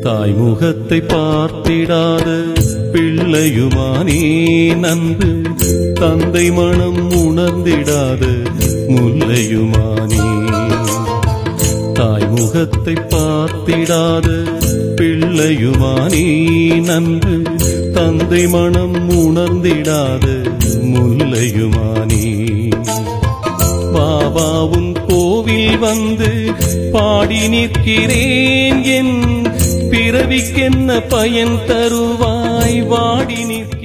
தாய் முகத்தை பார்த்திடாத. பிள்ளையுமானே நன்று. தந்தை மனம் உணர்ந்திடாத. முல்லையுமானே. தாய் முகத்தை பார்த்திடாத. பிள்ளையுமானே நன்று. தந்தை மனம் உணர்ந்திடாத. முல்லையுமானே. பாபாவும் கோவில் வந்து பாடி நிற்கிறேன் என் பிறவிக்கென்ன பயன் தருவாய்? வாடி நிற்க